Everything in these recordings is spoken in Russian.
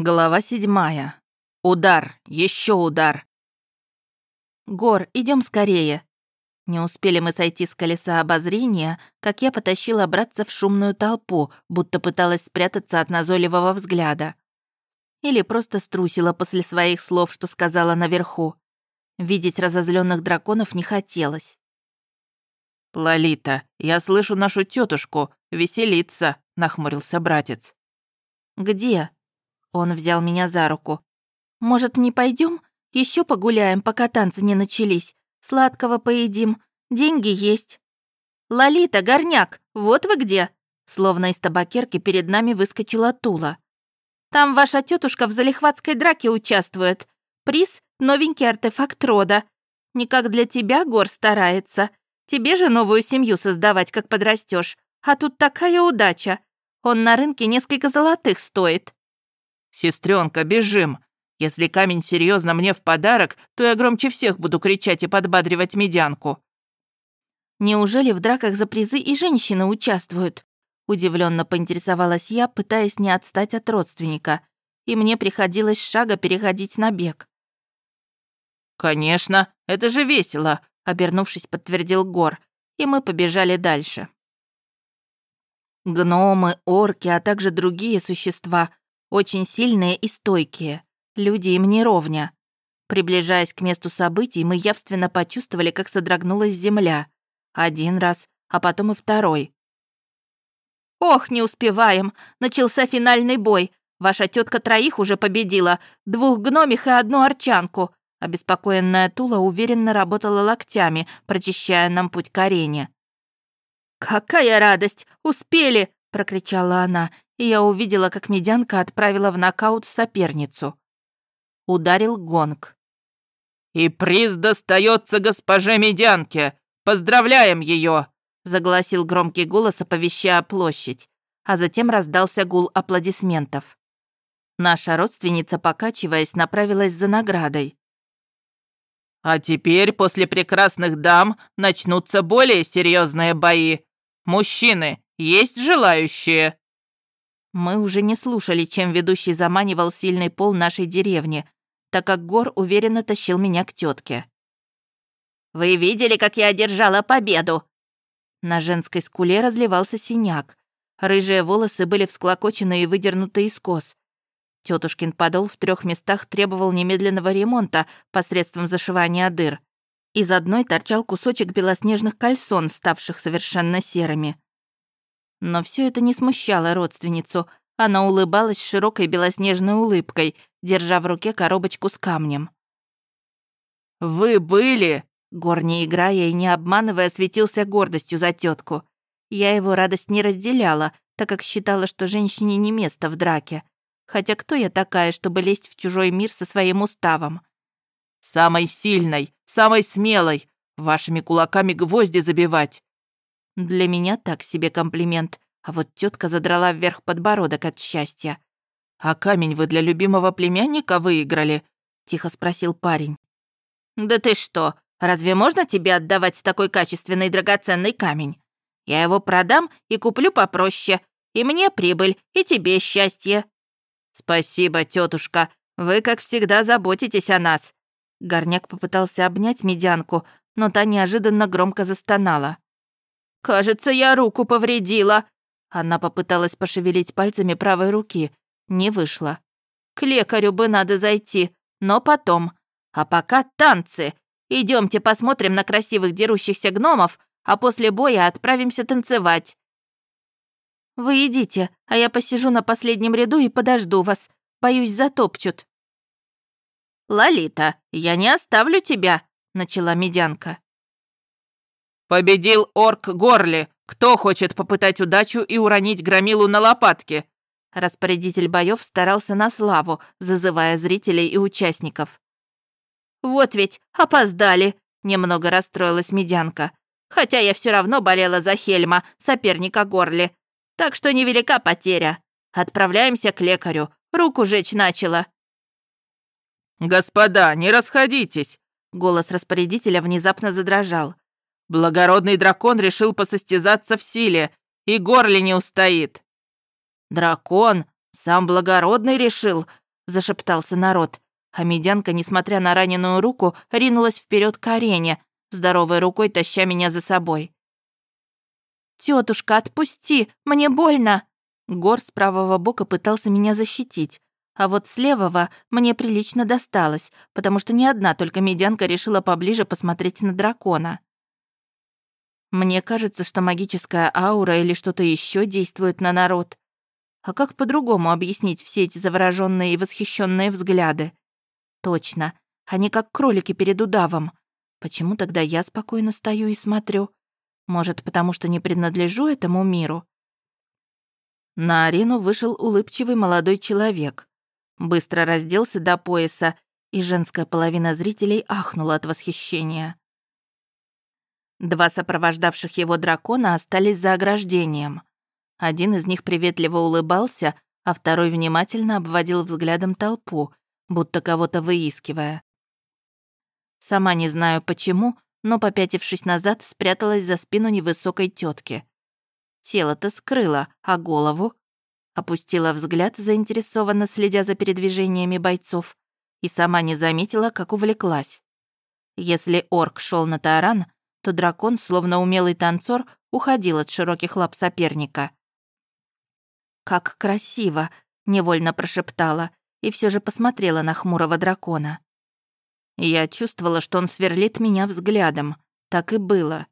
Глава седьмая. Удар, еще удар. Гор, идем скорее. Не успели мы сойти с колеса обозрения, как я потащила братца в шумную толпу, будто пыталась спрятаться от назойливого взгляда. Или просто струсила после своих слов, что сказала наверху. Видеть разозленных драконов не хотелось. «Лолита, я слышу нашу тетушку, веселиться», — нахмурился братец. «Где?» Он взял меня за руку. «Может, не пойдем? Еще погуляем, пока танцы не начались. Сладкого поедим. Деньги есть». «Лолита, горняк, вот вы где!» Словно из табакерки перед нами выскочила Тула. «Там ваша тетушка в залихватской драке участвует. Приз — новенький артефакт рода. Никак для тебя Гор старается. Тебе же новую семью создавать, как подрастешь. А тут такая удача. Он на рынке несколько золотых стоит». «Сестренка, бежим! Если камень серьезно мне в подарок, то я громче всех буду кричать и подбадривать медянку». «Неужели в драках за призы и женщины участвуют?» Удивленно поинтересовалась я, пытаясь не отстать от родственника, и мне приходилось шага переходить на бег. «Конечно, это же весело», — обернувшись, подтвердил Гор, и мы побежали дальше. Гномы, орки, а также другие существа очень сильные и стойкие. Люди им не ровня. Приближаясь к месту событий, мы явственно почувствовали, как содрогнулась земля. Один раз, а потом и второй. «Ох, не успеваем! Начался финальный бой. Ваша тетка троих уже победила, двух гномих и одну арчанку». Обеспокоенная Тула уверенно работала локтями, прочищая нам путь к арене. «Какая радость! Успели!» — прокричала она, и я увидела, как медянка отправила в нокаут соперницу. Ударил гонг. «И приз достается госпоже медянке! Поздравляем ее! загласил громкий голос, оповещая площадь, а затем раздался гул аплодисментов. Наша родственница, покачиваясь, направилась за наградой. «А теперь, после прекрасных дам, начнутся более серьезные бои. Мужчины, есть желающие?» Мы уже не слушали, чем ведущий заманивал сильный пол нашей деревни, так как Гор уверенно тащил меня к тетке. «Вы видели, как я одержала победу?» На женской скуле разливался синяк. Рыжие волосы были всклокочены и выдернуты из кос. Тетушкин подол в трех местах требовал немедленного ремонта посредством зашивания дыр. Из одной торчал кусочек белоснежных кальсон, ставших совершенно серыми. Но все это не смущало родственницу. Она улыбалась широкой белоснежной улыбкой, держа в руке коробочку с камнем. «Вы были?» Гор, не играя и не обманывая, светился гордостью за тетку. Я его радость не разделяла, так как считала, что женщине не место в драке. Хотя кто я такая, чтобы лезть в чужой мир со своим уставом? «Самой сильной, самой смелой, вашими кулаками гвозди забивать. Для меня так себе комплимент, а вот тетка задрала вверх подбородок от счастья. «А камень вы для любимого племянника выиграли?» — тихо спросил парень. «Да ты что, разве можно тебе отдавать такой качественный драгоценный камень? Я его продам и куплю попроще, и мне прибыль, и тебе счастье». «Спасибо, тетушка, вы, как всегда, заботитесь о нас». Горняк попытался обнять медянку, но та неожиданно громко застонала. «Кажется, я руку повредила». Она попыталась пошевелить пальцами правой руки. Не вышло. «К лекарю бы надо зайти, но потом. А пока танцы. Идемте посмотрим на красивых дерущихся гномов, а после боя отправимся танцевать». «Вы идите, а я посижу на последнем ряду и подожду вас. Боюсь, затопчут». «Лолита, я не оставлю тебя», — начала медянка. «Победил орк Горли! Кто хочет попытать удачу и уронить громилу на лопатки?» Распорядитель боев старался на славу, зазывая зрителей и участников. «Вот ведь, опоздали!» — немного расстроилась медянка. «Хотя я все равно болела за Хельма, соперника Горли. Так что невелика потеря. Отправляемся к лекарю. Руку жечь начала». «Господа, не расходитесь!» Голос распорядителя внезапно задрожал. Благородный дракон решил посостязаться в силе, и горле не устоит». «Дракон? Сам благородный решил? зашептался народ, а медянка, несмотря на раненую руку, ринулась вперед к арене, здоровой рукой таща меня за собой. Тетушка, отпусти! Мне больно!» Гор с правого бока пытался меня защитить, а вот с левого мне прилично досталось, потому что не одна только медянка решила поближе посмотреть на дракона. Мне кажется, что магическая аура или что-то еще действует на народ. А как по-другому объяснить все эти завороженные и восхищенные взгляды? Точно, они как кролики перед удавом. Почему тогда я спокойно стою и смотрю? Может, потому что не принадлежу этому миру? На арену вышел улыбчивый молодой человек. Быстро разделся до пояса, и женская половина зрителей ахнула от восхищения. Два сопровождавших его дракона остались за ограждением. Один из них приветливо улыбался, а второй внимательно обводил взглядом толпу, будто кого-то выискивая. Сама не знаю почему, но, попятившись назад, спряталась за спину невысокой тетки. Тело-то скрыла, а голову... Опустила взгляд, заинтересованно следя за передвижениями бойцов, и сама не заметила, как увлеклась. Если орк шел на таран, то дракон, словно умелый танцор, уходил от широких лап соперника. «Как красиво!» — невольно прошептала и все же посмотрела на хмурого дракона. Я чувствовала, что он сверлит меня взглядом. Так и было.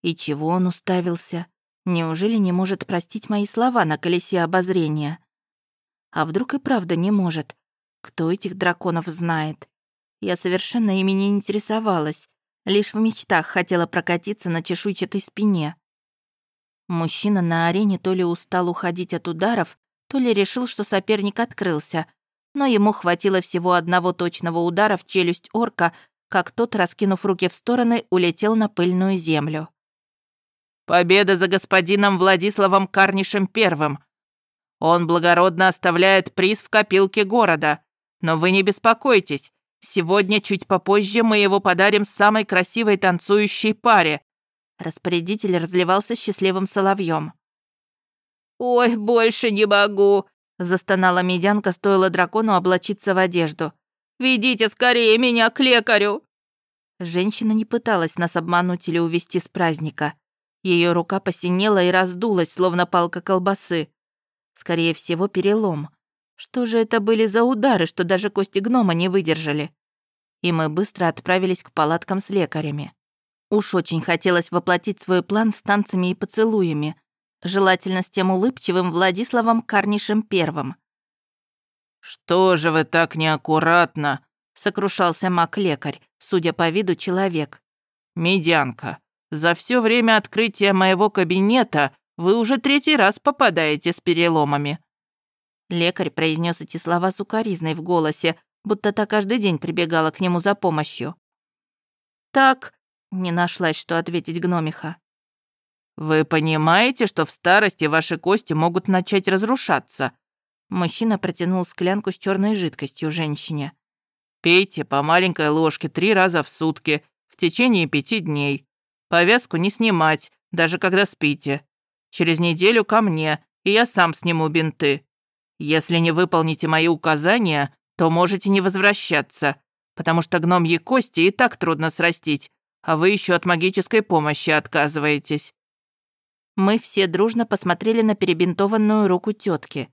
И чего он уставился? Неужели не может простить мои слова на колесе обозрения? А вдруг и правда не может? Кто этих драконов знает? Я совершенно ими не интересовалась. Лишь в мечтах хотела прокатиться на чешуйчатой спине. Мужчина на арене то ли устал уходить от ударов, то ли решил, что соперник открылся, но ему хватило всего одного точного удара в челюсть орка, как тот, раскинув руки в стороны, улетел на пыльную землю. «Победа за господином Владиславом Карнишем Первым. Он благородно оставляет приз в копилке города. Но вы не беспокойтесь, сегодня чуть попозже мы его подарим самой красивой танцующей паре». Распорядитель разливался счастливым соловьем. «Ой, больше не могу!» Застонала медянка, стоило дракону облачиться в одежду. «Ведите скорее меня к лекарю!» Женщина не пыталась нас обмануть или увести с праздника. Ее рука посинела и раздулась, словно палка колбасы. Скорее всего, перелом. Что же это были за удары, что даже кости гнома не выдержали? И мы быстро отправились к палаткам с лекарями. Уж очень хотелось воплотить свой план с танцами и поцелуями, желательно с тем улыбчивым Владиславом Карнишем Первым. «Что же вы так неаккуратно?» — сокрушался маг-лекарь, судя по виду человек. «Медянка, за все время открытия моего кабинета вы уже третий раз попадаете с переломами». Лекарь произнес эти слова с укоризной в голосе, будто та каждый день прибегала к нему за помощью. «Так...» — не нашлась, что ответить гномиха. «Вы понимаете, что в старости ваши кости могут начать разрушаться?» Мужчина протянул склянку с черной жидкостью женщине. «Пейте по маленькой ложке три раза в сутки в течение пяти дней. Повязку не снимать, даже когда спите. Через неделю ко мне, и я сам сниму бинты. Если не выполните мои указания, то можете не возвращаться, потому что гномьи кости и так трудно срастить, а вы еще от магической помощи отказываетесь. Мы все дружно посмотрели на перебинтованную руку тетки.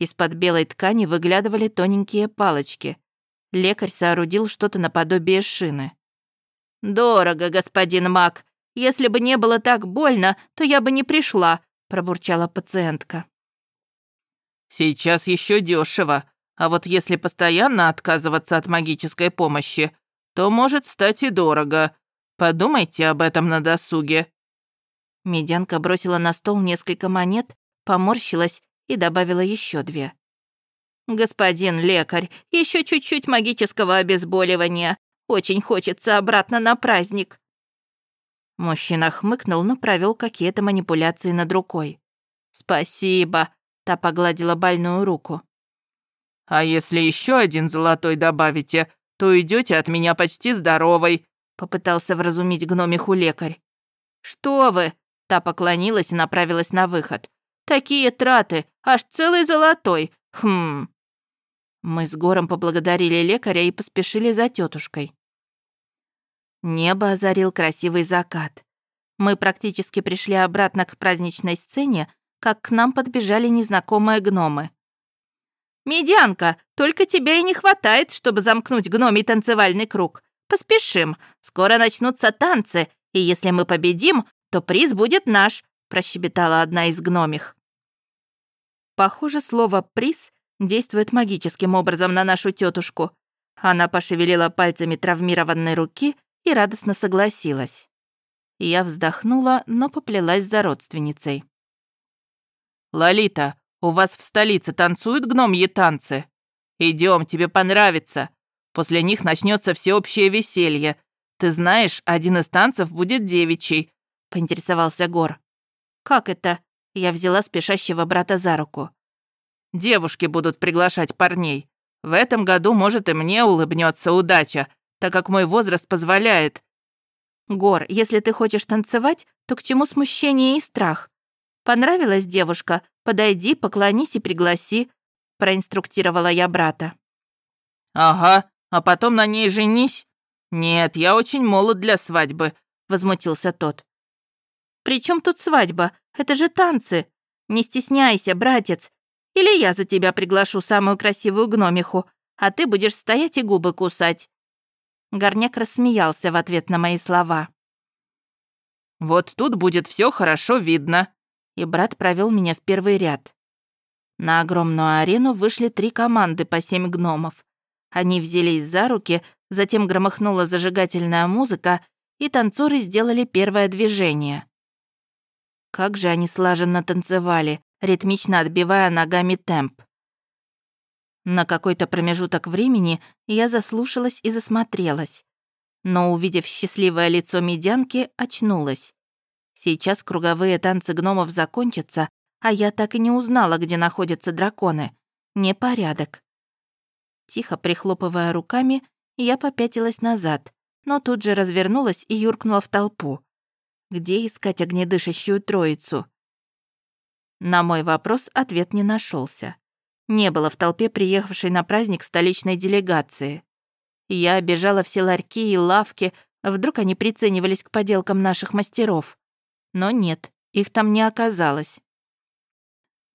Из-под белой ткани выглядывали тоненькие палочки. Лекарь соорудил что-то наподобие шины. «Дорого, господин Мак. Если бы не было так больно, то я бы не пришла», пробурчала пациентка. «Сейчас еще дешево, а вот если постоянно отказываться от магической помощи, то может стать и дорого. Подумайте об этом на досуге», Медянка бросила на стол несколько монет, поморщилась и добавила еще две. «Господин лекарь, еще чуть-чуть магического обезболивания. Очень хочется обратно на праздник». Мужчина хмыкнул, но провел какие-то манипуляции над рукой. «Спасибо», — та погладила больную руку. «А если еще один золотой добавите, то идете от меня почти здоровой», — попытался вразумить гномиху лекарь. «Что вы?» Та поклонилась и направилась на выход. «Такие траты, аж целый золотой. Хм...» Мы с Гором поблагодарили лекаря и поспешили за тетушкой. Небо озарил красивый закат. Мы практически пришли обратно к праздничной сцене, как к нам подбежали незнакомые гномы. «Медянка, только тебя и не хватает, чтобы замкнуть гномий танцевальный круг. Поспешим, скоро начнутся танцы, и если мы победим, то приз будет наш», прощебетала одна из гномих. Похоже, слово «приз» действует магическим образом на нашу тетушку. Она пошевелила пальцами травмированной руки и радостно согласилась. Я вздохнула, но поплелась за родственницей. «Лолита, у вас в столице танцуют гномьи танцы? Идем, тебе понравится. После них начнется всеобщее веселье. Ты знаешь, один из танцев будет девичий», — поинтересовался Гор. «Как это?» — я взяла спешащего брата за руку. «Девушки будут приглашать парней. В этом году, может, и мне улыбнется удача, так как мой возраст позволяет». «Гор, если ты хочешь танцевать, то к чему смущение и страх? Понравилась девушка, Подойди, поклонись и пригласи», — проинструктировала я брата. «Ага, а потом на ней женись? Нет, я очень молод для свадьбы», — возмутился тот. «При чем тут свадьба? Это же танцы. Не стесняйся, братец. Или я за тебя приглашу самую красивую гномиху, а ты будешь стоять и губы кусать». Горняк рассмеялся в ответ на мои слова. «Вот тут будет все хорошо видно», и брат провел меня в первый ряд. На огромную арену вышли три команды по семь гномов. Они взялись за руки, затем громыхнула зажигательная музыка, и танцоры сделали первое движение. Как же они слаженно танцевали, ритмично отбивая ногами темп. На какой-то промежуток времени я заслушалась и засмотрелась. Но, увидев счастливое лицо медянки, очнулась. Сейчас круговые танцы гномов закончатся, а я так и не узнала, где находятся драконы. Непорядок. Тихо прихлопывая руками, я попятилась назад, но тут же развернулась и юркнула в толпу. Где искать огнедышащую троицу? На мой вопрос ответ не нашелся. Не было в толпе приехавшей на праздник столичной делегации. Я обежала все ларьки и лавки, вдруг они приценивались к поделкам наших мастеров. Но нет, их там не оказалось.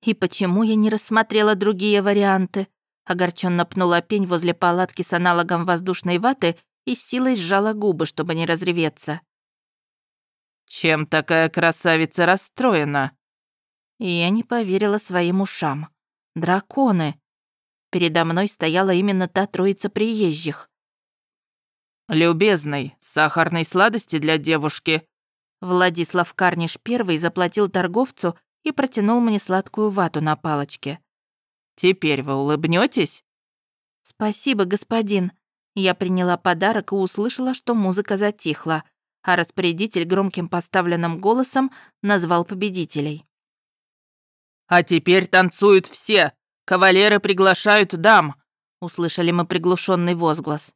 И почему я не рассмотрела другие варианты? Огорченно пнула пень возле палатки с аналогом воздушной ваты и с силой сжала губы, чтобы не разреветься. «Чем такая красавица расстроена?» И я не поверила своим ушам. «Драконы!» Передо мной стояла именно та троица приезжих. «Любезный, сахарной сладости для девушки», Владислав Карниш первый заплатил торговцу и протянул мне сладкую вату на палочке. «Теперь вы улыбнетесь? «Спасибо, господин». Я приняла подарок и услышала, что музыка затихла, а распорядитель громким поставленным голосом назвал победителей. «А теперь танцуют все! Кавалеры приглашают дам!» Услышали мы приглушенный возглас.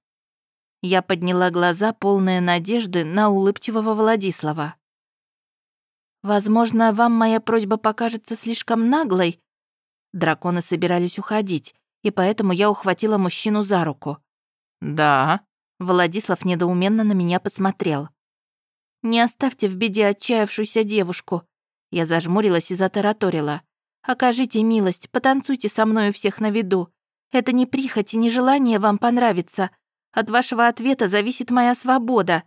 Я подняла глаза, полные надежды, на улыбчивого Владислава. «Возможно, вам моя просьба покажется слишком наглой?» Драконы собирались уходить, и поэтому я ухватила мужчину за руку. «Да». Владислав недоуменно на меня посмотрел. «Не оставьте в беде отчаявшуюся девушку». Я зажмурилась и затараторила. «Окажите милость, потанцуйте со мной у всех на виду. Это не прихоть и не желание вам понравиться, от вашего ответа зависит моя свобода».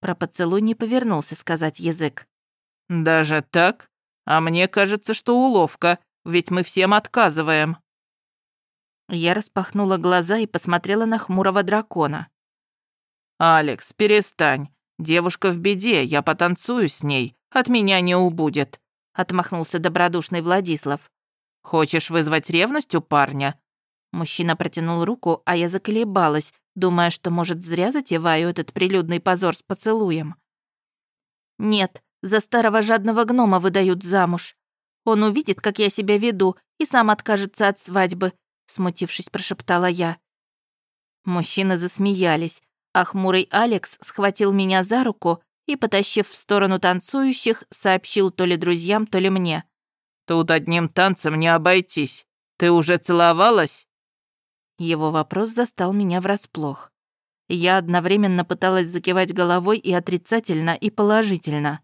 Про поцелуй не повернулся сказать язык. «Даже так? А мне кажется, что уловка, ведь мы всем отказываем». Я распахнула глаза и посмотрела на хмурого дракона. «Алекс, перестань. Девушка в беде, я потанцую с ней. От меня не убудет», — отмахнулся добродушный Владислав. «Хочешь вызвать ревность у парня? Мужчина протянул руку, а я заколебалась, думая, что, может, зря затеваю этот прилюдный позор с поцелуем. «Нет, за старого жадного гнома выдают замуж. Он увидит, как я себя веду, и сам откажется от свадьбы», смутившись, прошептала я. Мужчины засмеялись, а хмурый Алекс схватил меня за руку и, потащив в сторону танцующих, сообщил то ли друзьям, то ли мне. «Тут одним танцем не обойтись. Ты уже целовалась?» Его вопрос застал меня врасплох. Я одновременно пыталась закивать головой и отрицательно, и положительно.